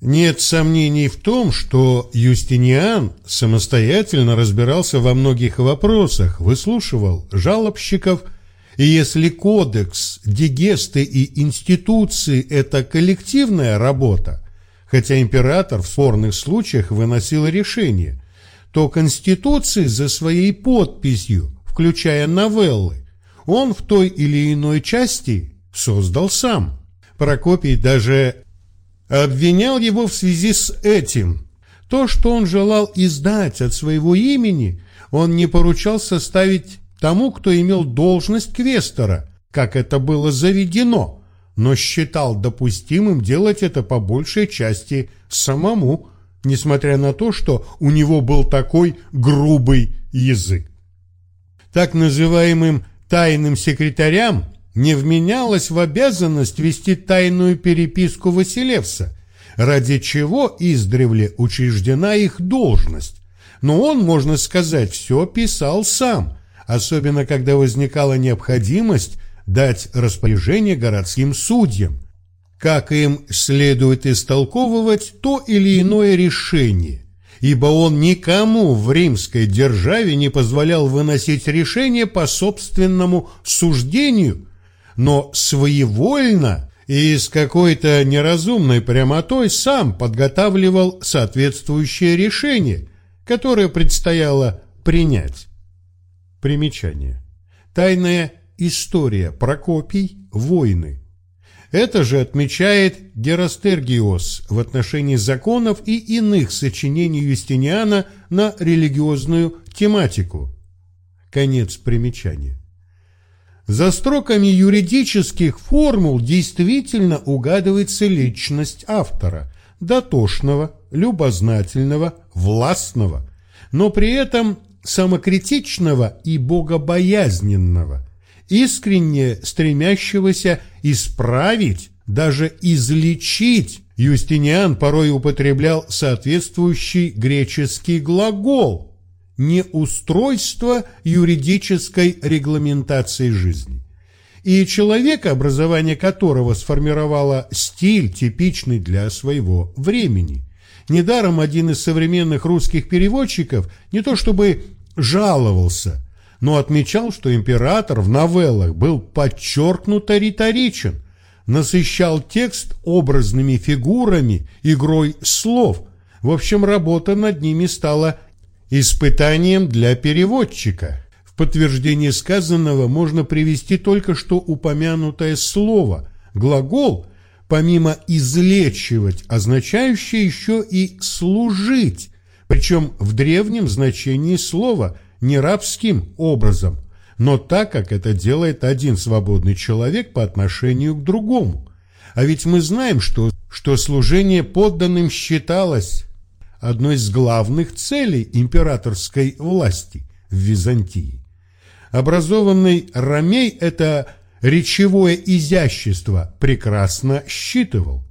Нет сомнений в том, что Юстиниан самостоятельно разбирался во многих вопросах, выслушивал жалобщиков, и если кодекс, дигесты и институции – это коллективная работа, хотя император в спорных случаях выносил решение, то конституции за своей подписью, включая новеллы, он в той или иной части создал сам. Прокопий даже обвинял его в связи с этим. То, что он желал издать от своего имени, он не поручал составить тому, кто имел должность квестора, как это было заведено, но считал допустимым делать это по большей части самому, несмотря на то, что у него был такой грубый язык. Так называемым тайным секретарям не вменялось в обязанность вести тайную переписку Василевса, ради чего издревле учреждена их должность. Но он, можно сказать, все писал сам, особенно когда возникала необходимость дать распоряжение городским судьям, как им следует истолковывать то или иное решение, ибо он никому в римской державе не позволял выносить решение по собственному суждению – но своевольно и с какой-то неразумной прямотой сам подготавливал соответствующее решение, которое предстояло принять. Примечание. Тайная история Прокопий «Войны». Это же отмечает Герастергиос в отношении законов и иных сочинений Юстиниана на религиозную тематику. Конец примечания. За строками юридических формул действительно угадывается личность автора, дотошного, любознательного, властного, но при этом самокритичного и богобоязненного, искренне стремящегося исправить, даже излечить. Юстиниан порой употреблял соответствующий греческий глагол – не устройство юридической регламентации жизни. И человека, образование которого сформировало стиль, типичный для своего времени. Недаром один из современных русских переводчиков не то чтобы жаловался, но отмечал, что император в новеллах был подчеркнуто риторичен, насыщал текст образными фигурами, игрой слов. В общем, работа над ними стала испытанием для переводчика. В подтверждение сказанного можно привести только что упомянутое слово, глагол, помимо «излечивать», означающее еще и «служить», причем в древнем значении слова, не рабским образом, но так, как это делает один свободный человек по отношению к другому. А ведь мы знаем, что, что служение подданным считалось одной из главных целей императорской власти в Византии. Образованный Ромей это речевое изящество прекрасно считывал.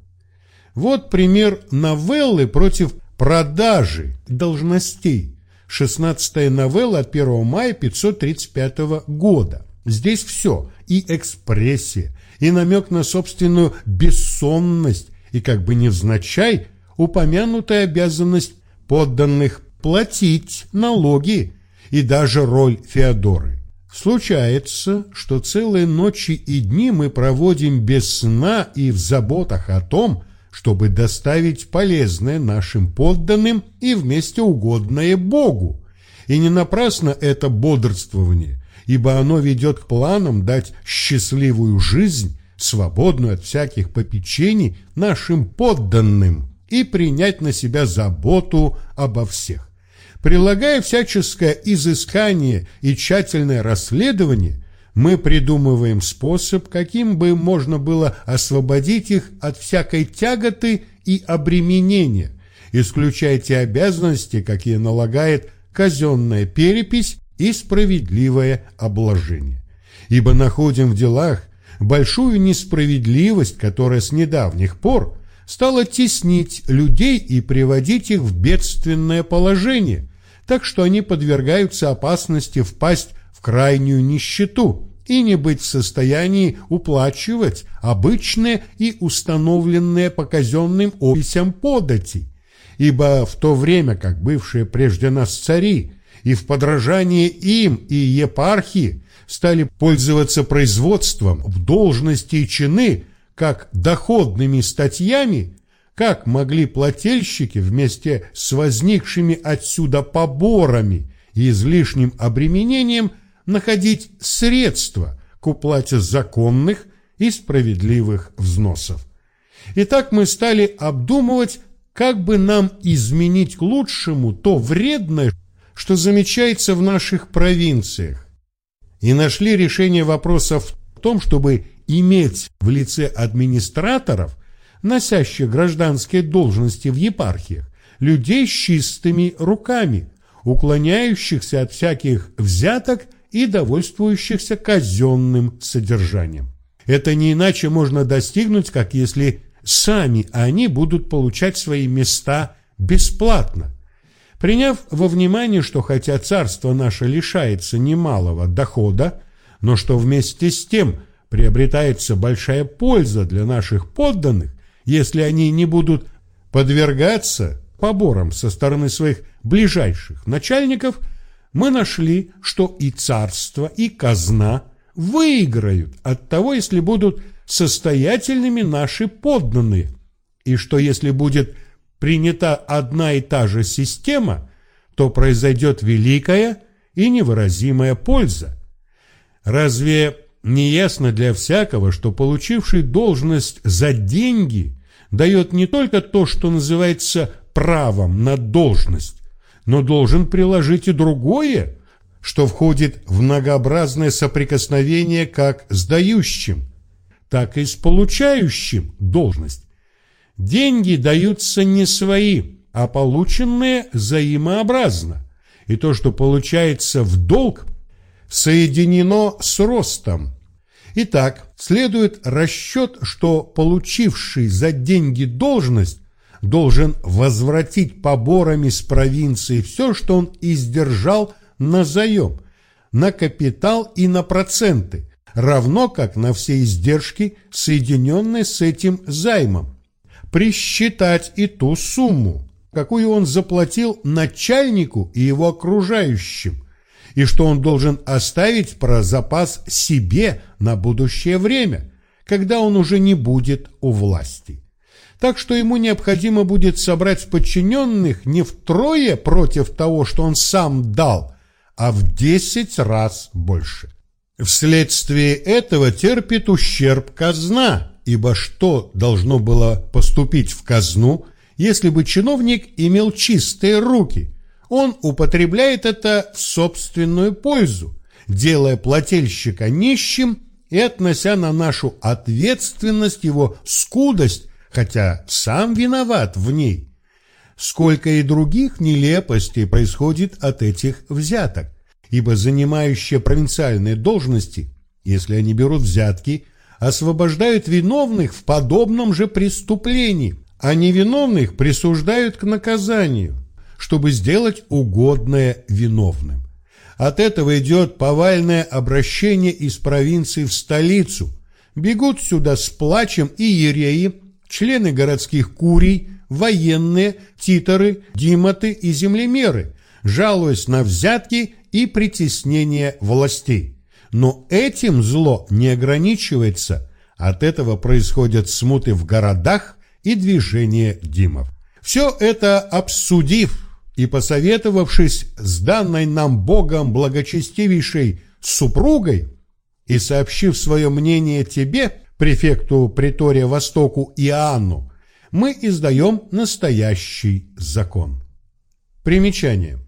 Вот пример новеллы против продажи должностей. 16 новелла от 1 мая 535 года. Здесь все, и экспрессия, и намек на собственную бессонность, и как бы невзначай упомянутая обязанность подданных платить налоги и даже роль Феодоры. Случается, что целые ночи и дни мы проводим без сна и в заботах о том, чтобы доставить полезное нашим подданным и вместе угодное Богу. И не напрасно это бодрствование, ибо оно ведет к планам дать счастливую жизнь, свободную от всяких попечений нашим подданным и принять на себя заботу обо всех. Прилагая всяческое изыскание и тщательное расследование, мы придумываем способ, каким бы можно было освободить их от всякой тяготы и обременения, исключая те обязанности, какие налагает казенная перепись и справедливое обложение. Ибо находим в делах большую несправедливость, которая с недавних пор стала теснить людей и приводить их в бедственное положение, так что они подвергаются опасности впасть в крайнюю нищету и не быть в состоянии уплачивать обычные и установленные по казенным описям подати, ибо в то время как бывшие прежде нас цари и в подражании им и епархии стали пользоваться производством в должности и чины как доходными статьями, как могли плательщики вместе с возникшими отсюда поборами и излишним обременением находить средства к уплате законных и справедливых взносов. Итак, мы стали обдумывать, как бы нам изменить к лучшему то вредное, что замечается в наших провинциях, и нашли решение вопроса в том, чтобы иметь в лице администраторов, носящих гражданские должности в епархиях, людей с чистыми руками, уклоняющихся от всяких взяток и довольствующихся казенным содержанием. Это не иначе можно достигнуть, как если сами они будут получать свои места бесплатно, Приняв во внимание, что хотя царство наше лишается немалого дохода, но что вместе с тем приобретается большая польза для наших подданных, если они не будут подвергаться поборам со стороны своих ближайших начальников, мы нашли, что и царство, и казна выиграют от того, если будут состоятельными наши подданные, и что если будет принята одна и та же система, то произойдет великая и невыразимая польза. Разве не ясно для всякого, что получивший должность за деньги дает не только то, что называется правом на должность, но должен приложить и другое, что входит в многообразное соприкосновение как с дающим, так и с получающим должность. Деньги даются не свои, а полученные взаимообразно. И то, что получается в долг, соединено с ростом. Итак, следует расчет, что получивший за деньги должность должен возвратить поборами с провинции все, что он издержал на заем, на капитал и на проценты, равно как на все издержки, соединенные с этим займом. Присчитать и ту сумму, какую он заплатил начальнику и его окружающим, и что он должен оставить про запас себе на будущее время, когда он уже не будет у власти. Так что ему необходимо будет собрать подчиненных не втрое против того, что он сам дал, а в десять раз больше. Вследствие этого терпит ущерб казна, ибо что должно было поступить в казну, если бы чиновник имел чистые руки? Он употребляет это в собственную пользу, делая плательщика нищим и относя на нашу ответственность его скудость, хотя сам виноват в ней. Сколько и других нелепостей происходит от этих взяток, ибо занимающие провинциальные должности, если они берут взятки – освобождают виновных в подобном же преступлении, а невиновных присуждают к наказанию, чтобы сделать угодное виновным. От этого идет повальное обращение из провинции в столицу. Бегут сюда с плачем и ереи, члены городских курий, военные, титоры, димоты и землемеры, жалуясь на взятки и притеснение властей. Но этим зло не ограничивается. От этого происходят смуты в городах и движение димов. Все это обсудив и посоветовавшись с данной нам Богом благочестивейшей супругой и сообщив свое мнение тебе, префекту притория Востоку Иоанну, мы издаем настоящий закон. Примечание.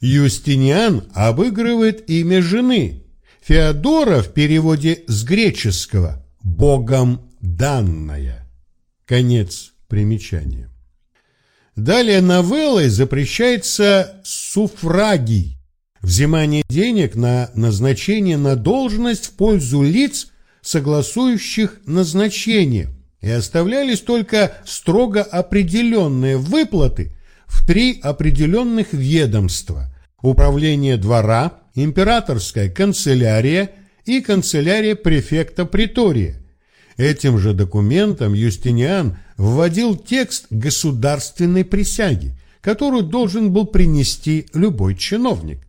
Юстиниан обыгрывает имя жены. Феодора в переводе с греческого «богом данная». Конец примечания. Далее новеллой запрещается суфрагий, взимание денег на назначение на должность в пользу лиц, согласующих назначение, и оставлялись только строго определенные выплаты – в три определенных ведомства – управление двора, императорская канцелярия и канцелярия префекта Притория. Этим же документом Юстиниан вводил текст государственной присяги, которую должен был принести любой чиновник.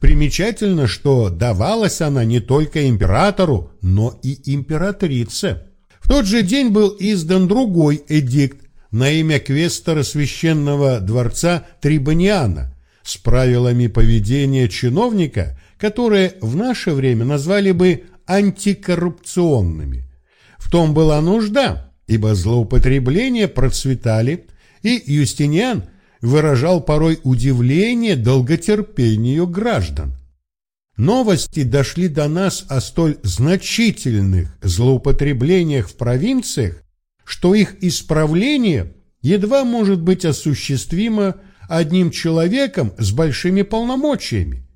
Примечательно, что давалась она не только императору, но и императрице. В тот же день был издан другой эдикт на имя квестора священного дворца Трибониана с правилами поведения чиновника, которые в наше время назвали бы антикоррупционными. В том была нужда, ибо злоупотребления процветали, и Юстиниан – выражал порой удивление долготерпению граждан. Новости дошли до нас о столь значительных злоупотреблениях в провинциях, что их исправление едва может быть осуществимо одним человеком с большими полномочиями.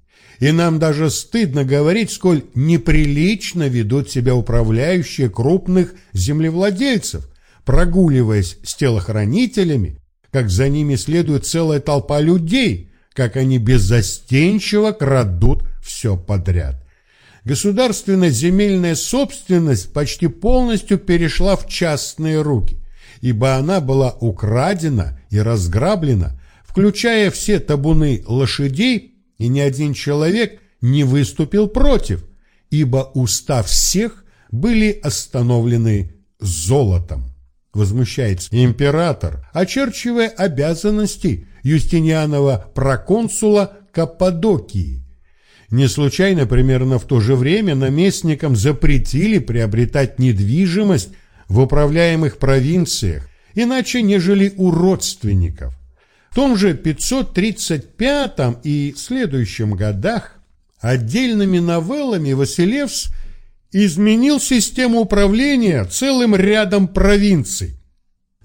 И нам даже стыдно говорить, сколь неприлично ведут себя управляющие крупных землевладельцев, прогуливаясь с телохранителями, как за ними следует целая толпа людей, как они беззастенчиво крадут все подряд. Государственная земельная собственность почти полностью перешла в частные руки, ибо она была украдена и разграблена, включая все табуны лошадей, и ни один человек не выступил против, ибо уста всех были остановлены золотом возмущается император, очерчивая обязанности Юстинианова проконсула Каппадокии. Не случайно примерно в то же время наместникам запретили приобретать недвижимость в управляемых провинциях, иначе нежели у родственников. В том же 535 и следующем годах отдельными новеллами Василевс – изменил систему управления целым рядом провинций.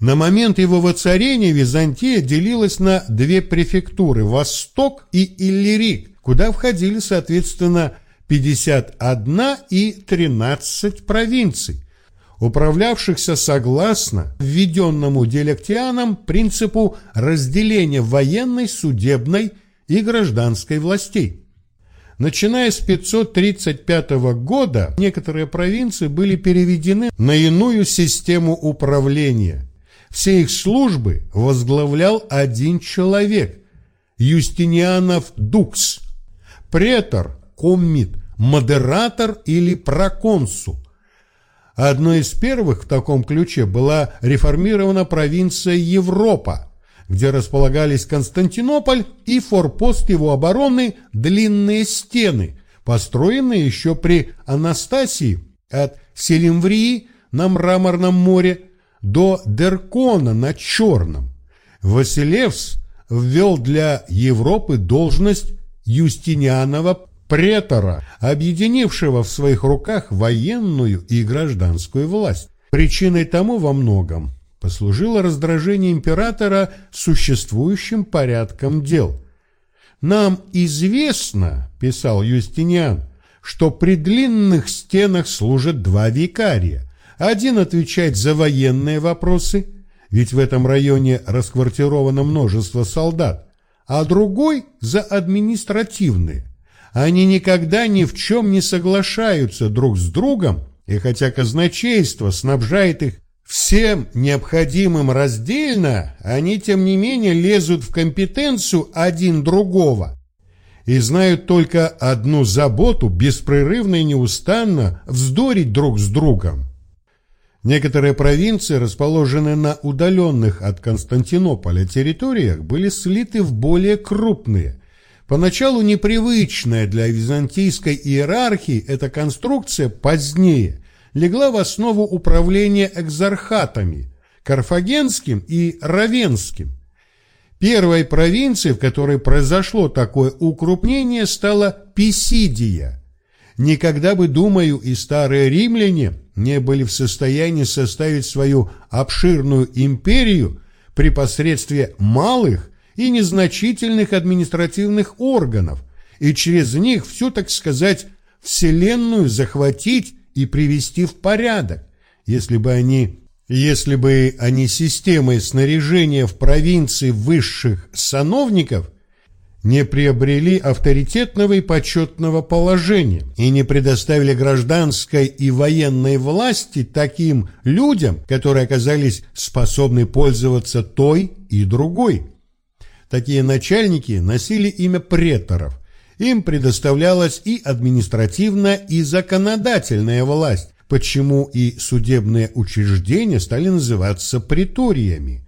На момент его воцарения Византия делилась на две префектуры – Восток и Иллирик, куда входили, соответственно, 51 и 13 провинций, управлявшихся согласно введенному Диалектианом принципу разделения военной, судебной и гражданской властей. Начиная с 535 года некоторые провинции были переведены на иную систему управления. Все их службы возглавлял один человек – Юстинианов Дукс, претор, коммит, модератор или проконсул. Одной из первых в таком ключе была реформирована провинция Европа – где располагались Константинополь и форпост его обороны Длинные стены, построенные еще при Анастасии от Селимврии на Мраморном море до Деркона на Черном. Василевс ввел для Европы должность Юстинианова претора, объединившего в своих руках военную и гражданскую власть. Причиной тому во многом послужило раздражение императора существующим порядком дел. «Нам известно, — писал Юстиниан, — что при длинных стенах служат два викария. Один отвечает за военные вопросы, ведь в этом районе расквартировано множество солдат, а другой — за административные. Они никогда ни в чем не соглашаются друг с другом, и хотя казначейство снабжает их всем необходимым раздельно, они тем не менее лезут в компетенцию один другого и знают только одну заботу беспрерывно и неустанно вздорить друг с другом. Некоторые провинции, расположенные на удаленных от Константинополя территориях, были слиты в более крупные. Поначалу непривычная для византийской иерархии эта конструкция позднее – легла в основу управления экзархатами – Карфагенским и Равенским. Первой провинцией, в которой произошло такое укрупнение, стала Писидия. Никогда бы, думаю, и старые римляне не были в состоянии составить свою обширную империю при посредстве малых и незначительных административных органов, и через них всю, так сказать, вселенную захватить и привести в порядок, если бы они если бы они системой снаряжения в провинции высших сановников не приобрели авторитетного и почетного положения и не предоставили гражданской и военной власти таким людям, которые оказались способны пользоваться той и другой. Такие начальники носили имя преторов. Им предоставлялась и административная, и законодательная власть, почему и судебные учреждения стали называться приториями.